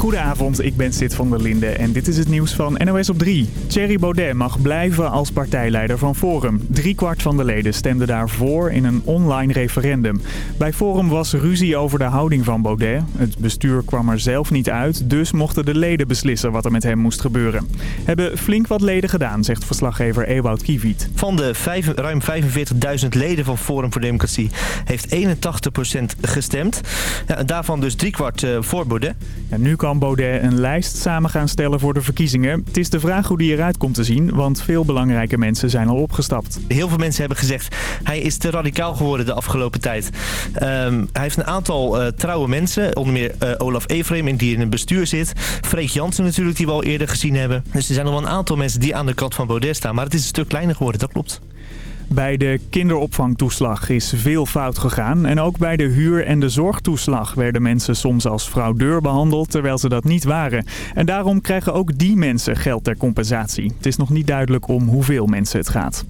Goedenavond, ik ben Sid van der Linde en dit is het nieuws van NOS op 3. Thierry Baudet mag blijven als partijleider van Forum. Driekwart van de leden stemde daarvoor in een online referendum. Bij Forum was ruzie over de houding van Baudet. Het bestuur kwam er zelf niet uit, dus mochten de leden beslissen wat er met hem moest gebeuren. Hebben flink wat leden gedaan, zegt verslaggever Ewout Kiewiet. Van de vijf, ruim 45.000 leden van Forum voor Democratie heeft 81% gestemd. Ja, daarvan dus driekwart uh, voor Baudet. Ja, nu kan Baudet een lijst samen gaan stellen voor de verkiezingen. Het is de vraag hoe die eruit komt te zien, want veel belangrijke mensen zijn al opgestapt. Heel veel mensen hebben gezegd, hij is te radicaal geworden de afgelopen tijd. Um, hij heeft een aantal uh, trouwe mensen, onder meer uh, Olaf Efreem die in het bestuur zit. Freek Jansen natuurlijk, die we al eerder gezien hebben. Dus er zijn nog wel een aantal mensen die aan de kant van Baudet staan. Maar het is een stuk kleiner geworden, dat klopt. Bij de kinderopvangtoeslag is veel fout gegaan. En ook bij de huur- en de zorgtoeslag werden mensen soms als fraudeur behandeld terwijl ze dat niet waren. En daarom krijgen ook die mensen geld ter compensatie. Het is nog niet duidelijk om hoeveel mensen het gaat.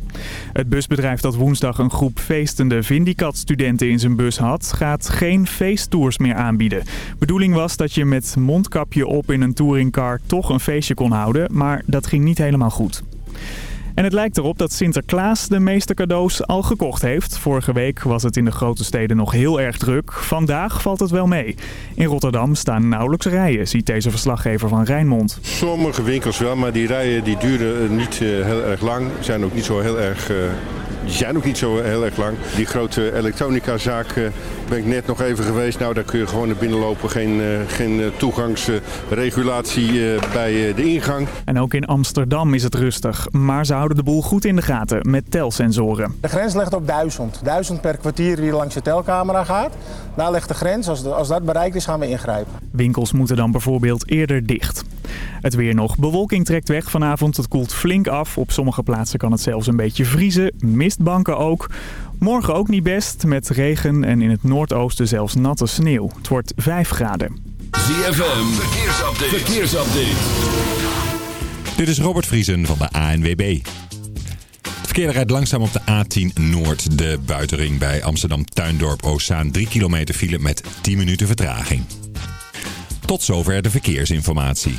Het busbedrijf dat woensdag een groep feestende Vindicat-studenten in zijn bus had, gaat geen feesttours meer aanbieden. Bedoeling was dat je met mondkapje op in een touringcar toch een feestje kon houden, maar dat ging niet helemaal goed. En het lijkt erop dat Sinterklaas de meeste cadeaus al gekocht heeft. Vorige week was het in de grote steden nog heel erg druk. Vandaag valt het wel mee. In Rotterdam staan nauwelijks rijen, ziet deze verslaggever van Rijnmond. Sommige winkels wel, maar die rijen die duren niet heel erg lang. Zijn ook niet zo heel erg... Die zijn ook niet zo heel erg lang. Die grote elektronicazaak uh, ben ik net nog even geweest. Nou, daar kun je gewoon naar binnen lopen. Geen, uh, geen toegangsregulatie uh, bij de ingang. En ook in Amsterdam is het rustig. Maar ze houden de boel goed in de gaten met telsensoren. De grens ligt op 1000. 1000 per kwartier die langs de telcamera gaat. Daar ligt de grens. Als, de, als dat bereikt is, gaan we ingrijpen. Winkels moeten dan bijvoorbeeld eerder dicht. Het weer nog. Bewolking trekt weg vanavond. Het koelt flink af. Op sommige plaatsen kan het zelfs een beetje vriezen. Mistbanken ook. Morgen ook niet best. Met regen en in het noordoosten zelfs natte sneeuw. Het wordt 5 graden. ZFM. Verkeersupdate. Verkeersupdate. Dit is Robert Vriesen van de ANWB. Het verkeer rijdt langzaam op de A10 Noord. De buitenring bij Amsterdam Tuindorp Oostzaan. 3 kilometer file met 10 minuten vertraging. Tot zover de verkeersinformatie.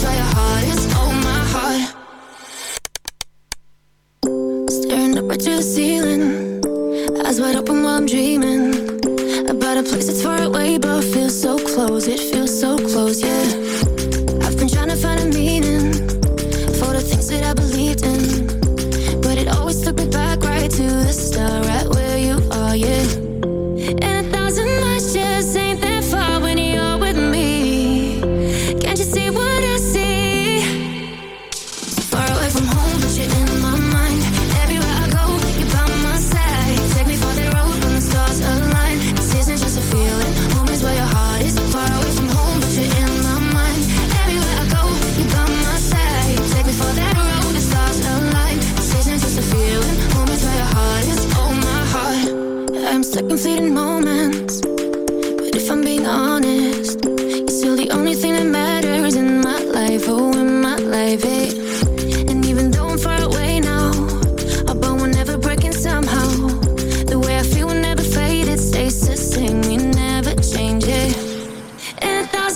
cause I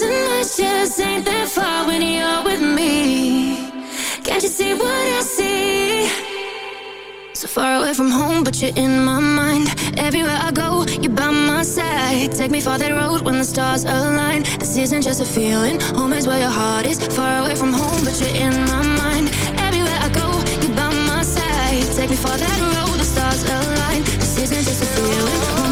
And just ain't that far when you're with me. Can't you see what I see? So far away from home, but you're in my mind. Everywhere I go, you're by my side. Take me for that road when the stars align. This isn't just a feeling, home is where your heart is. Far away from home, but you're in my mind. Everywhere I go, you're by my side. Take me for that road, the stars align. This isn't just a feeling, home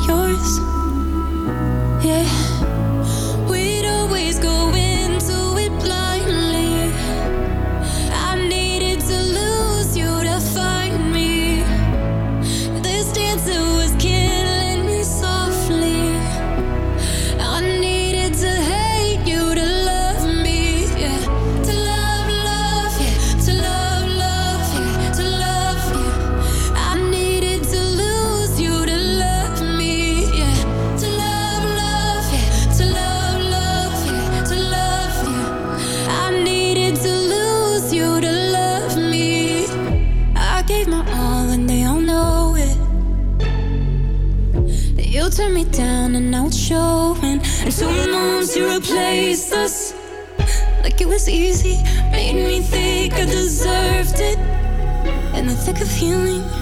yours. turn me down and now it's showing. And two months to replace us like it was easy. Made me think I deserved it. In the thick of healing.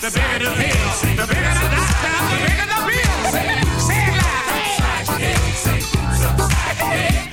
the bigger the pill, the bigger the doctor, the bigger the bill. Say it. Say it loud. Say it loud.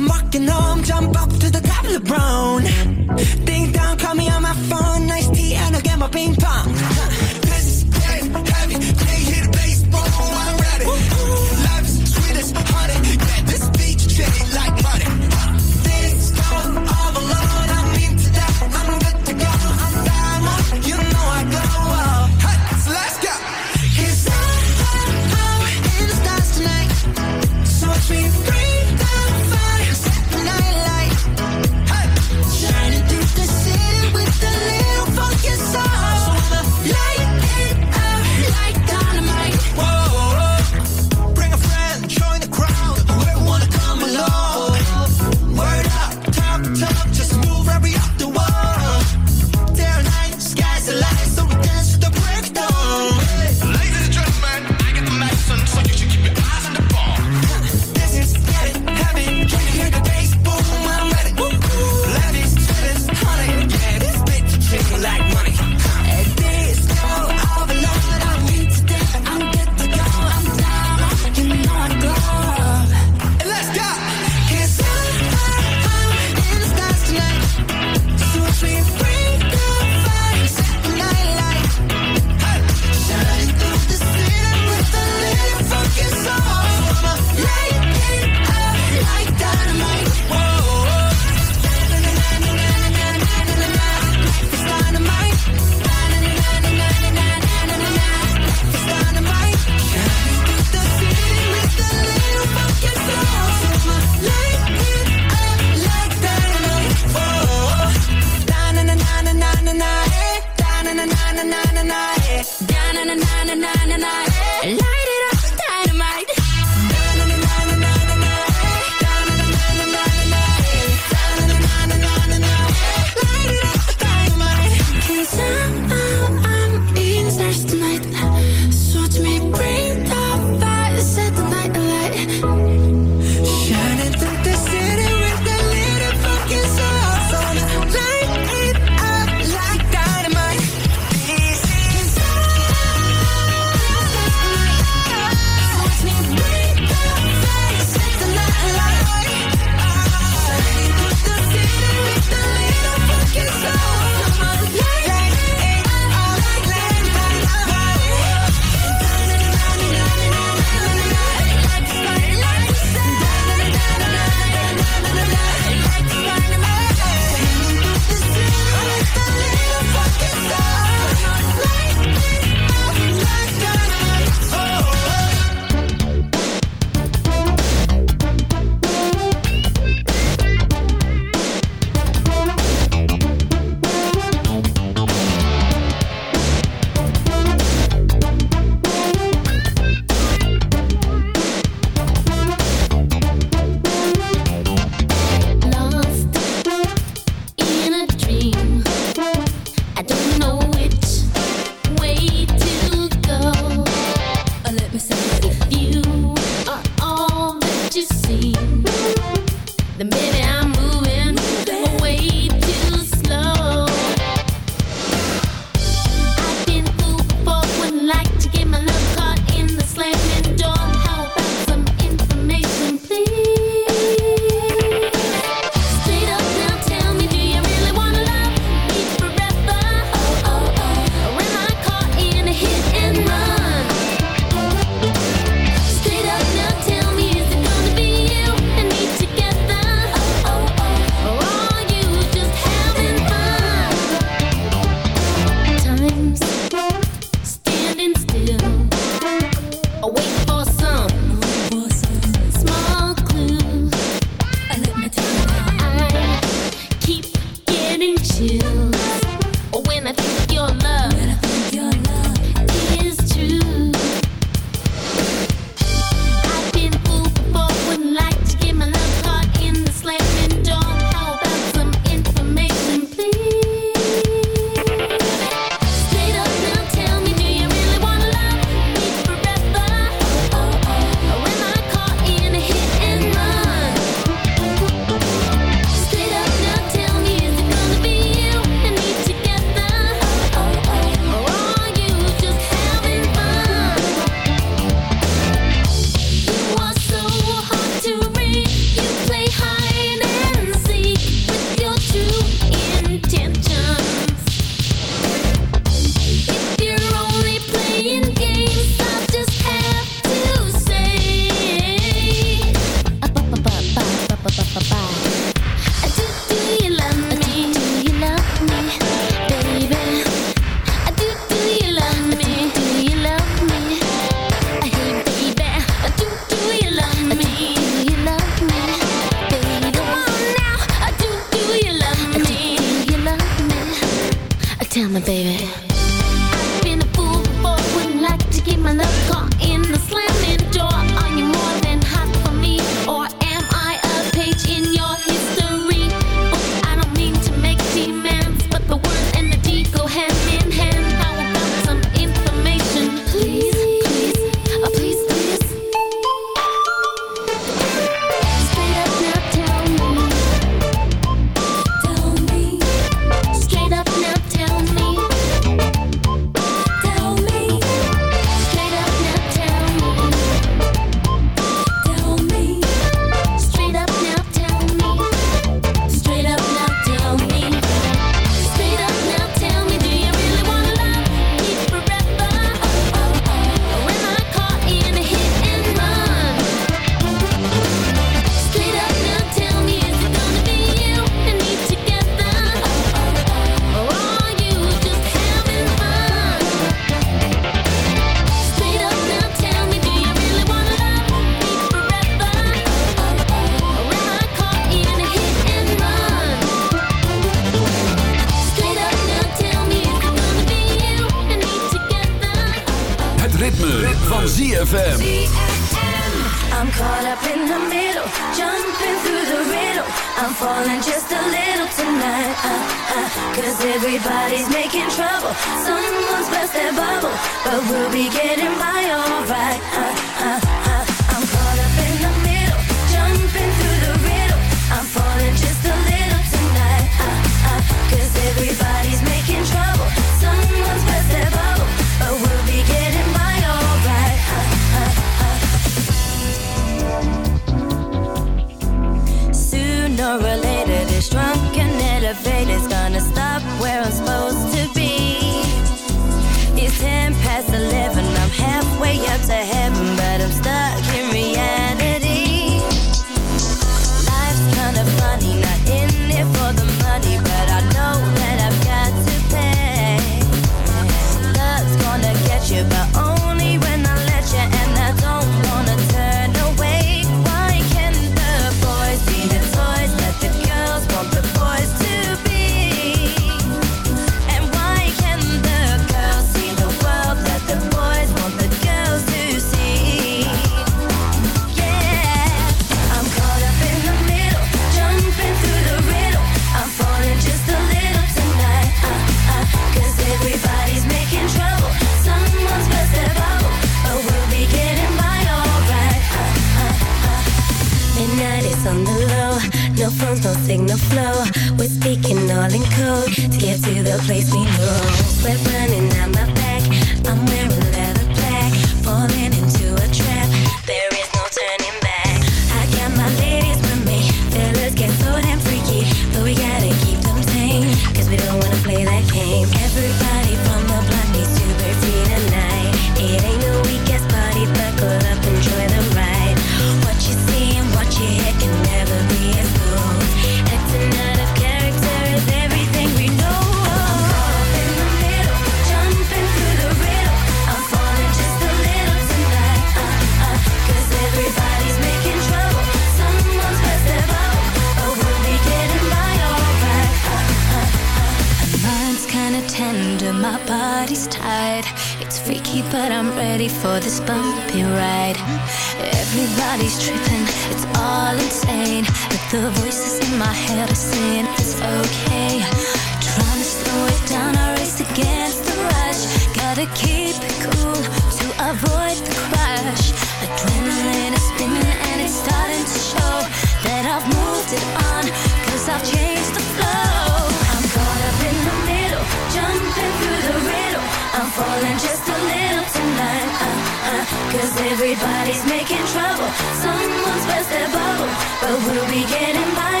darling, just a little tonight. Uh, uh, Cause everybody's making trouble. Someone's burst their bubble, but we'll be getting by.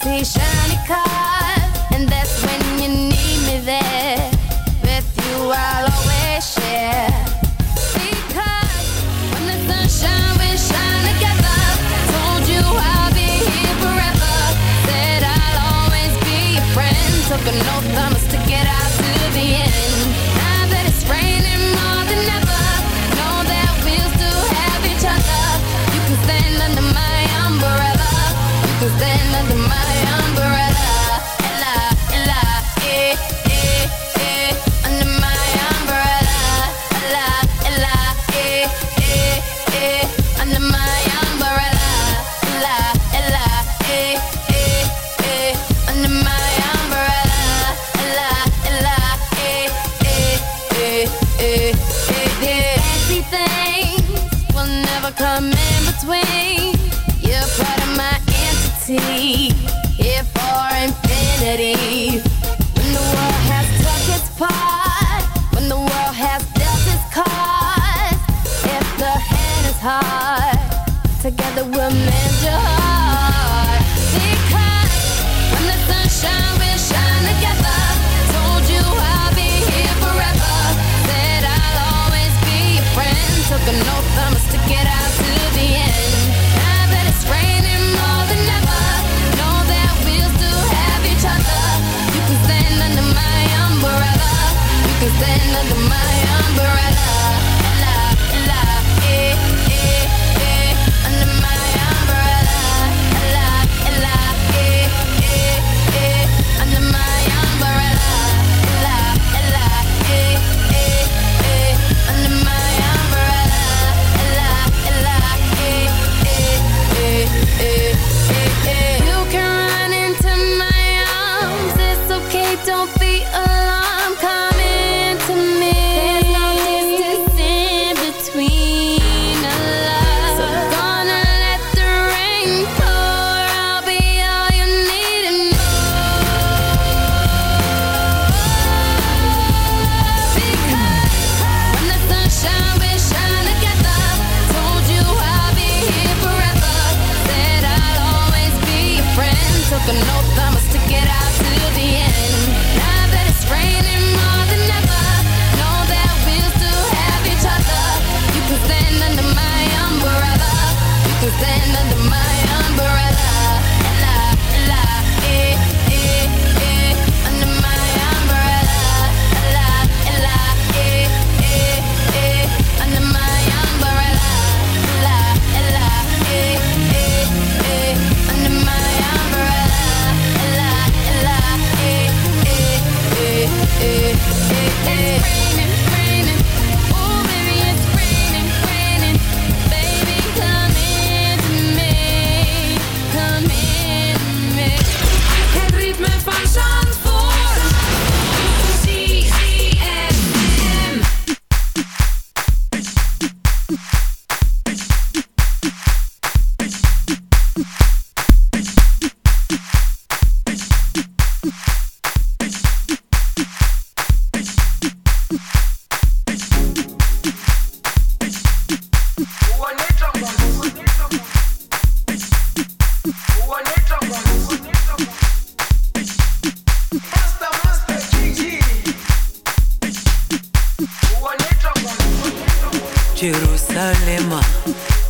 Patiently call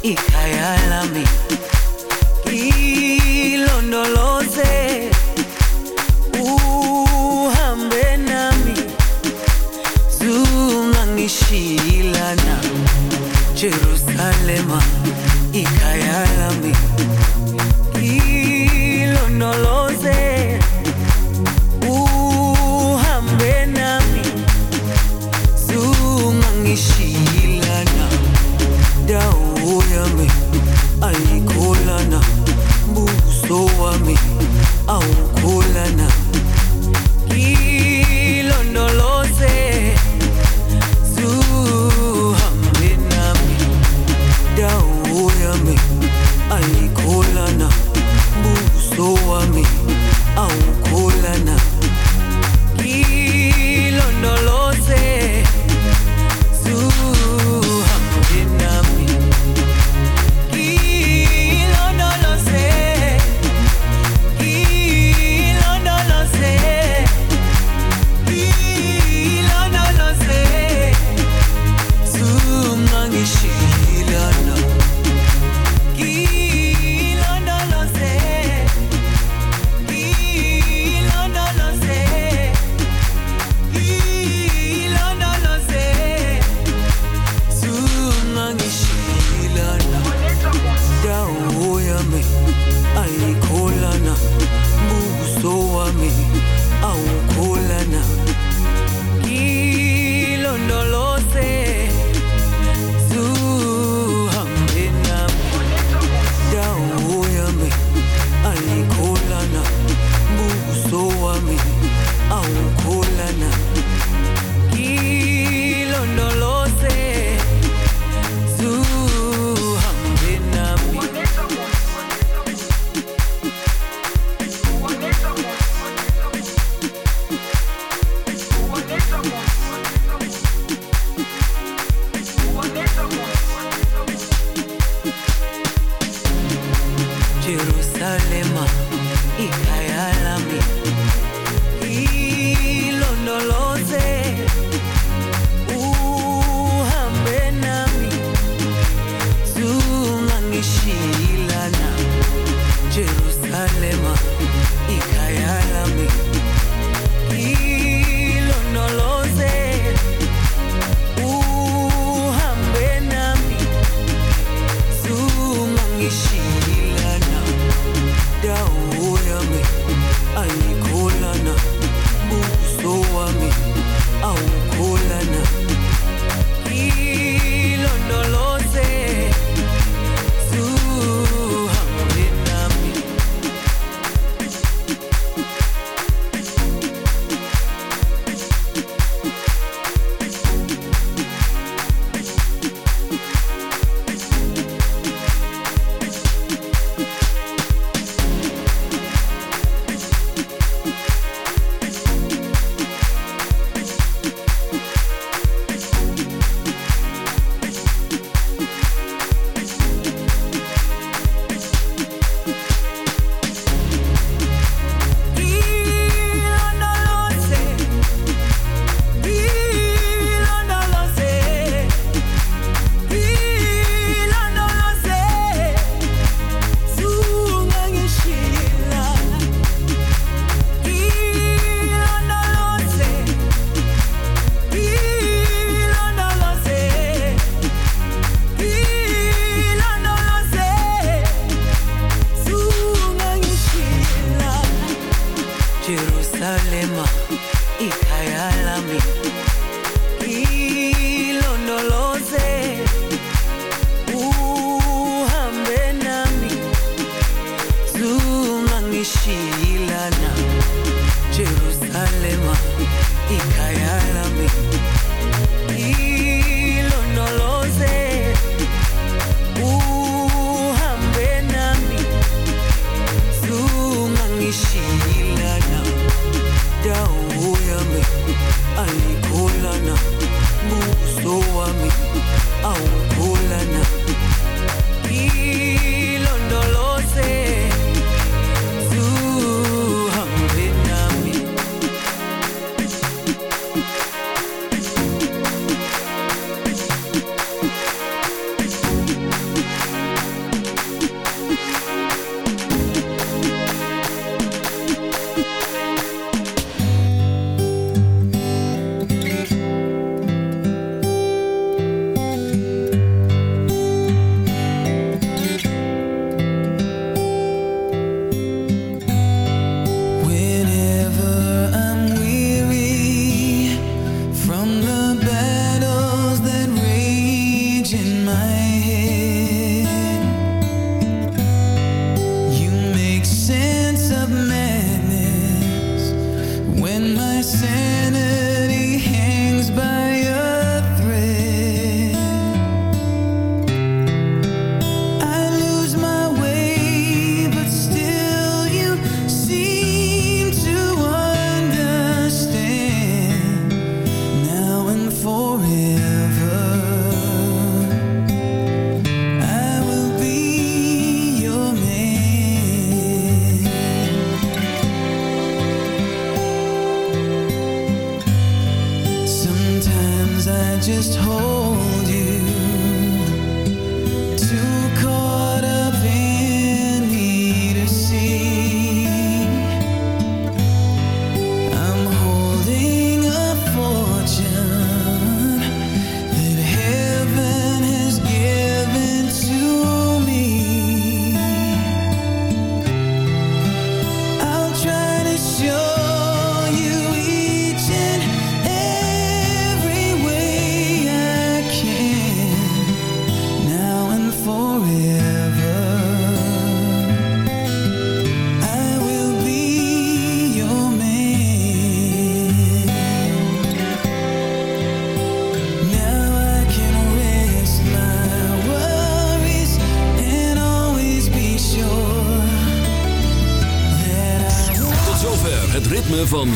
一开